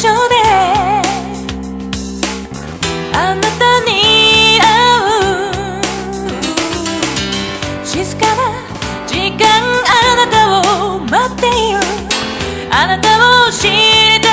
所であなたに会う静かな時間あなたを待っているあなたを知って